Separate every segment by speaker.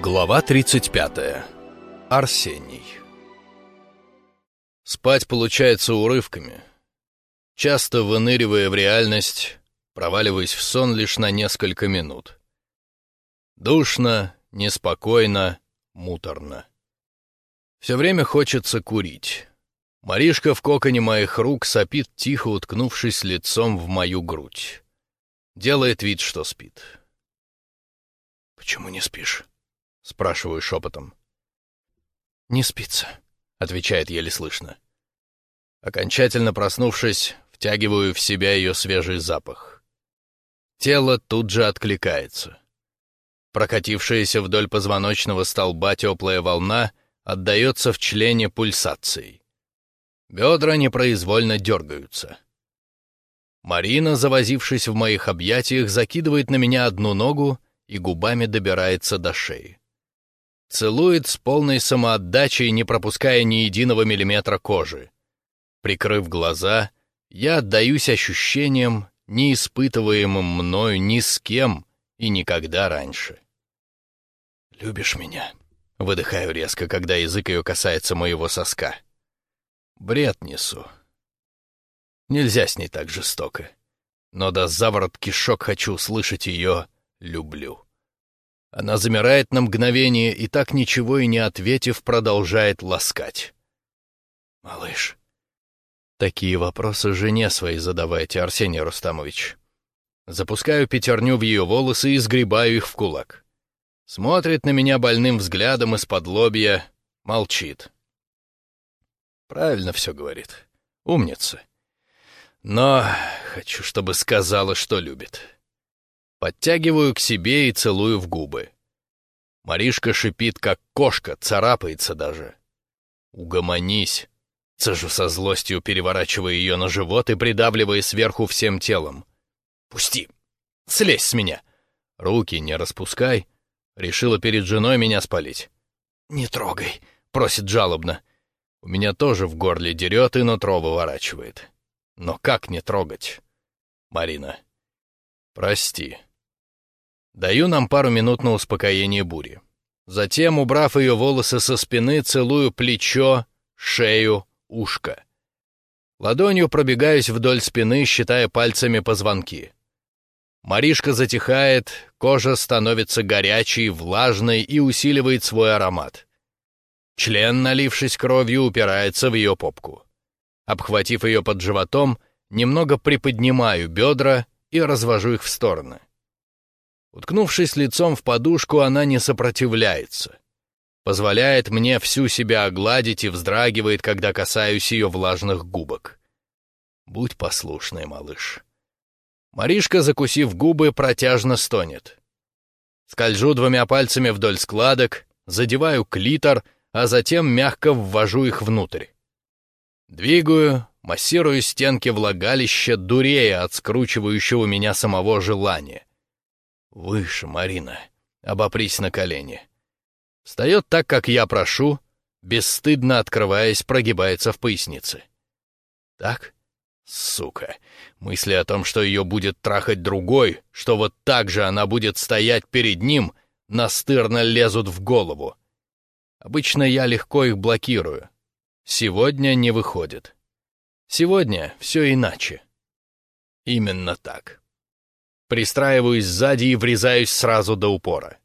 Speaker 1: Глава 35. Арсений. Спать получается урывками. Часто выныривая в реальность, проваливаясь в сон лишь на несколько минут. Душно, неспокойно, муторно. Все время хочется курить. Маришка в коконе моих рук сопит, тихо уткнувшись лицом в мою грудь. Делает вид, что спит. «Почему не спишь?» — спрашиваю шепотом. «Не спится», — отвечает еле слышно. Окончательно проснувшись, втягиваю в себя ее свежий запах. Тело тут же откликается. Прокатившаяся вдоль позвоночного столба теплая волна отдается в члене пульсацией. Бедра непроизвольно дергаются. Марина, завозившись в моих объятиях, закидывает на меня одну ногу и губами добирается до шеи. Целует с полной самоотдачей, не пропуская ни единого миллиметра кожи. Прикрыв глаза, я отдаюсь ощущениям, не испытываемым мною ни с кем и никогда раньше. «Любишь меня?» — выдыхаю резко, когда язык ее касается моего соска. Бред несу. Нельзя с ней так жестоко. Но до заворот кишок хочу услышать ее «люблю». Она замирает на мгновение и так ничего и не ответив, продолжает ласкать. «Малыш, такие вопросы жене своей задавайте, Арсений Рустамович». Запускаю пятерню в ее волосы и сгребаю их в кулак. Смотрит на меня больным взглядом из-под лобья, молчит. Правильно все говорит. Умница. Но хочу, чтобы сказала, что любит. Подтягиваю к себе и целую в губы. Маришка шипит, как кошка, царапается даже. «Угомонись!» Цежу со злостью, переворачивая ее на живот и придавливая сверху всем телом. «Пусти! Слезь с меня!» «Руки не распускай!» Решила перед женой меня спалить. «Не трогай!» — просит жалобно. У меня тоже в горле дерет и нутро выворачивает. Но как не трогать? Марина. Прости. Даю нам пару минут на успокоение бури. Затем, убрав ее волосы со спины, целую плечо, шею, ушко. Ладонью пробегаюсь вдоль спины, считая пальцами позвонки. Маришка затихает, кожа становится горячей, влажной и усиливает свой аромат. Член, налившись кровью, упирается в ее попку. Обхватив ее под животом, немного приподнимаю бедра и развожу их в стороны. Уткнувшись лицом в подушку, она не сопротивляется. Позволяет мне всю себя огладить и вздрагивает, когда касаюсь ее влажных губок. Будь послушной, малыш. Маришка, закусив губы, протяжно стонет. Скольжу двумя пальцами вдоль складок, задеваю клитор, а затем мягко ввожу их внутрь. Двигаю, массирую стенки влагалища, дурея от скручивающего меня самого желания. «Выше, Марина. Обопрись на колени». Встает так, как я прошу, бесстыдно открываясь, прогибается в пояснице. «Так? Сука. Мысли о том, что ее будет трахать другой, что вот так же она будет стоять перед ним, настырно лезут в голову. Обычно я легко их блокирую. Сегодня не выходит. Сегодня все иначе. Именно так. Пристраиваюсь сзади и врезаюсь сразу до упора.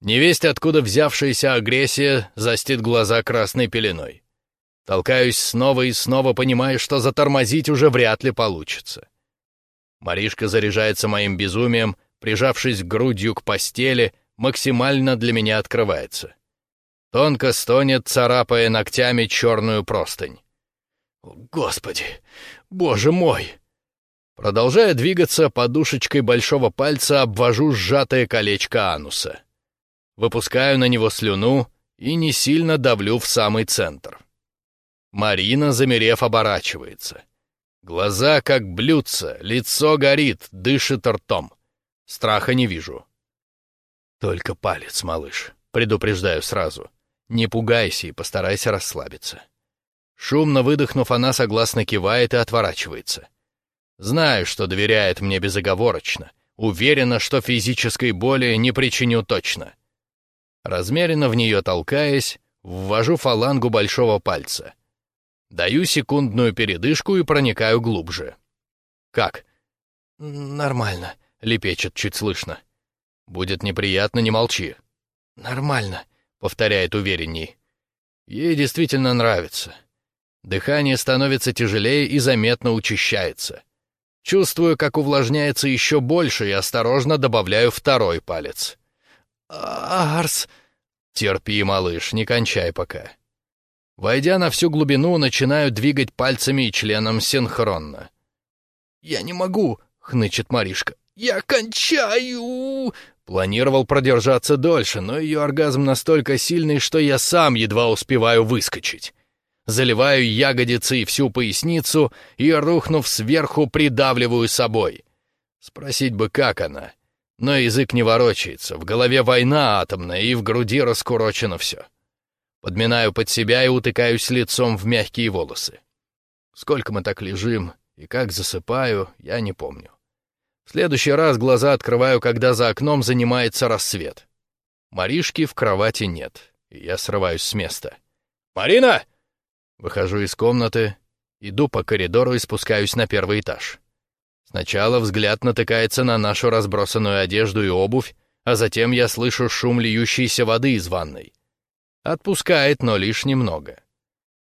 Speaker 1: Невесть, откуда взявшаяся агрессия, застит глаза красной пеленой. Толкаюсь снова и снова, понимая, что затормозить уже вряд ли получится. Маришка заряжается моим безумием, прижавшись грудью к постели, максимально для меня открывается. Тонко стонет, царапая ногтями черную простынь. «Господи! Боже мой!» Продолжая двигаться, подушечкой большого пальца обвожу сжатое колечко ануса. Выпускаю на него слюну и не сильно давлю в самый центр. Марина, замерев, оборачивается. Глаза как блюдца, лицо горит, дышит ртом. Страха не вижу. «Только палец, малыш», — предупреждаю сразу. «Не пугайся и постарайся расслабиться». Шумно выдохнув, она согласно кивает и отворачивается. Знаю, что доверяет мне безоговорочно. Уверена, что физической боли не причиню точно. Размеренно в нее толкаясь, ввожу фалангу большого пальца. Даю секундную передышку и проникаю глубже. «Как?»
Speaker 2: «Нормально», —
Speaker 1: лепечет чуть слышно. «Будет неприятно, не молчи».
Speaker 2: «Нормально», —
Speaker 1: повторяет уверенней. Ей действительно нравится. Дыхание становится тяжелее и заметно учащается. Чувствую, как увлажняется еще больше, и осторожно добавляю второй палец.
Speaker 2: «Арс!»
Speaker 1: «Терпи, малыш, не кончай пока». Войдя на всю глубину, начинаю двигать пальцами и членом синхронно.
Speaker 2: «Я не могу!» — хнычет Маришка. «Я кончаю!»
Speaker 1: Планировал продержаться дольше, но ее оргазм настолько сильный, что я сам едва успеваю выскочить. Заливаю ягодицы и всю поясницу и, рухнув сверху, придавливаю собой. Спросить бы, как она. Но язык не ворочается, в голове война атомная и в груди раскурочено все. Подминаю под себя и утыкаюсь лицом в мягкие волосы. Сколько мы так лежим и как засыпаю, я не помню. В следующий раз глаза открываю, когда за окном занимается рассвет. Маришки в кровати нет, и я срываюсь с места. «Марина!» Выхожу из комнаты, иду по коридору и спускаюсь на первый этаж. Сначала взгляд натыкается на нашу разбросанную одежду и обувь, а затем я слышу шум льющейся воды из ванной. Отпускает, но лишь немного.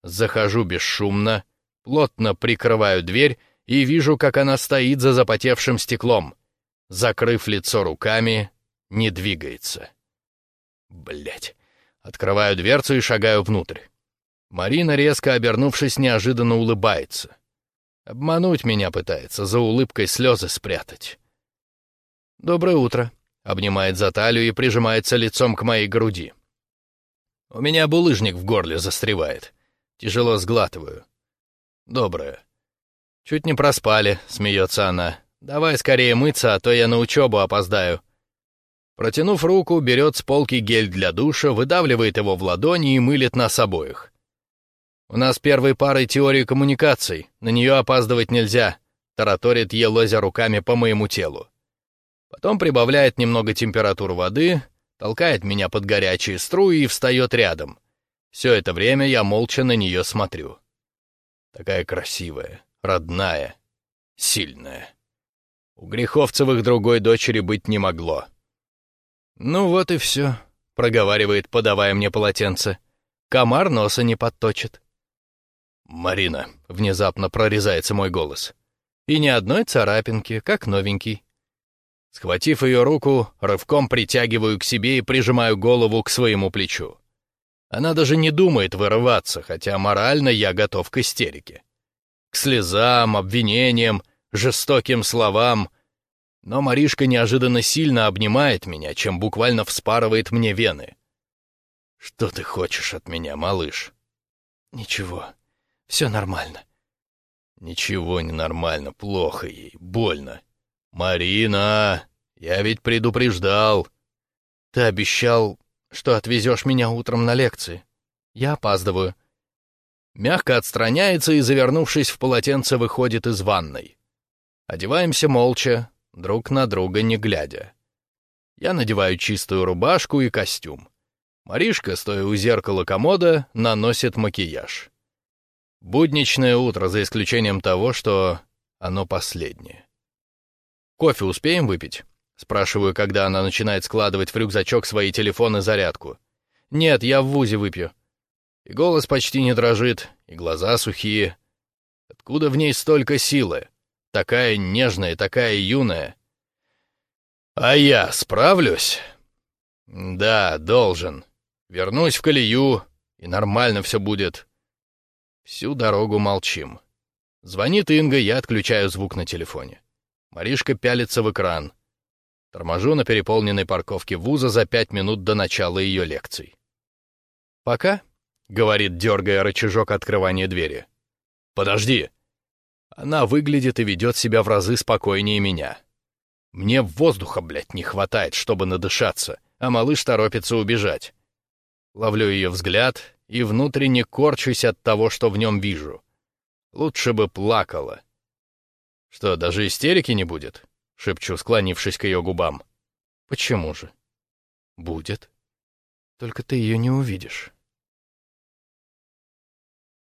Speaker 1: Захожу бесшумно, плотно прикрываю дверь и вижу, как она стоит за запотевшим стеклом. Закрыв лицо руками, не двигается. Блять. Открываю дверцу и шагаю внутрь. Марина, резко обернувшись, неожиданно улыбается. Обмануть меня пытается, за улыбкой слезы спрятать. «Доброе утро», — обнимает за талию и прижимается лицом к моей груди. У меня булыжник в горле застревает. Тяжело сглатываю. «Доброе». «Чуть не проспали», — смеется она. «Давай скорее мыться, а то я на учебу опоздаю». Протянув руку, берет с полки гель для душа, выдавливает его в ладони и мылит нас обоих. «У нас первой парой теории коммуникаций, на нее опаздывать нельзя», — тараторит елозя руками по моему телу. Потом прибавляет немного температуру воды, толкает меня под горячие струи и встает рядом. Все это время я молча на нее смотрю. Такая красивая, родная, сильная. У Греховцевых другой дочери быть не могло. «Ну вот и все», — проговаривает, подавая мне полотенце. «Комар носа не подточит». «Марина», — внезапно прорезается мой голос. «И ни одной царапинки, как новенький». Схватив ее руку, рывком притягиваю к себе и прижимаю голову к своему плечу. Она даже не думает вырываться, хотя морально я готов к истерике к слезам, обвинениям, жестоким словам. Но Маришка неожиданно сильно обнимает меня, чем буквально вспарывает мне вены. «Что ты хочешь от меня, малыш?»
Speaker 2: «Ничего, все нормально».
Speaker 1: «Ничего не нормально, плохо ей, больно. Марина, я ведь предупреждал».
Speaker 2: «Ты обещал, что отвезешь меня утром на лекции. Я опаздываю»
Speaker 1: мягко отстраняется и, завернувшись в полотенце, выходит из ванной. Одеваемся молча, друг на друга не глядя. Я надеваю чистую рубашку и костюм. Маришка, стоя у зеркала комода, наносит макияж. Будничное утро, за исключением того, что оно последнее. «Кофе успеем выпить?» — спрашиваю, когда она начинает складывать в рюкзачок свои телефоны зарядку. «Нет, я в ВУЗе выпью», и голос почти не дрожит, и глаза сухие. Откуда в ней столько силы? Такая нежная, такая юная. А я справлюсь? Да, должен. Вернусь в колею, и нормально все будет. Всю дорогу молчим. Звонит Инга, я отключаю звук на телефоне. Маришка пялится в экран. Торможу на переполненной парковке вуза за пять минут до начала ее лекций. «Пока», — говорит, дергая рычажок открывания двери. «Подожди!» Она выглядит и ведет себя в разы спокойнее меня. Мне воздуха, блядь, не хватает, чтобы надышаться, а малыш торопится убежать. Ловлю ее взгляд и внутренне корчусь от того, что в нем вижу. Лучше бы плакала. «Что, даже истерики не будет?» — шепчу, склонившись к ее губам. «Почему же?» «Будет».
Speaker 2: Только ты ее не увидишь.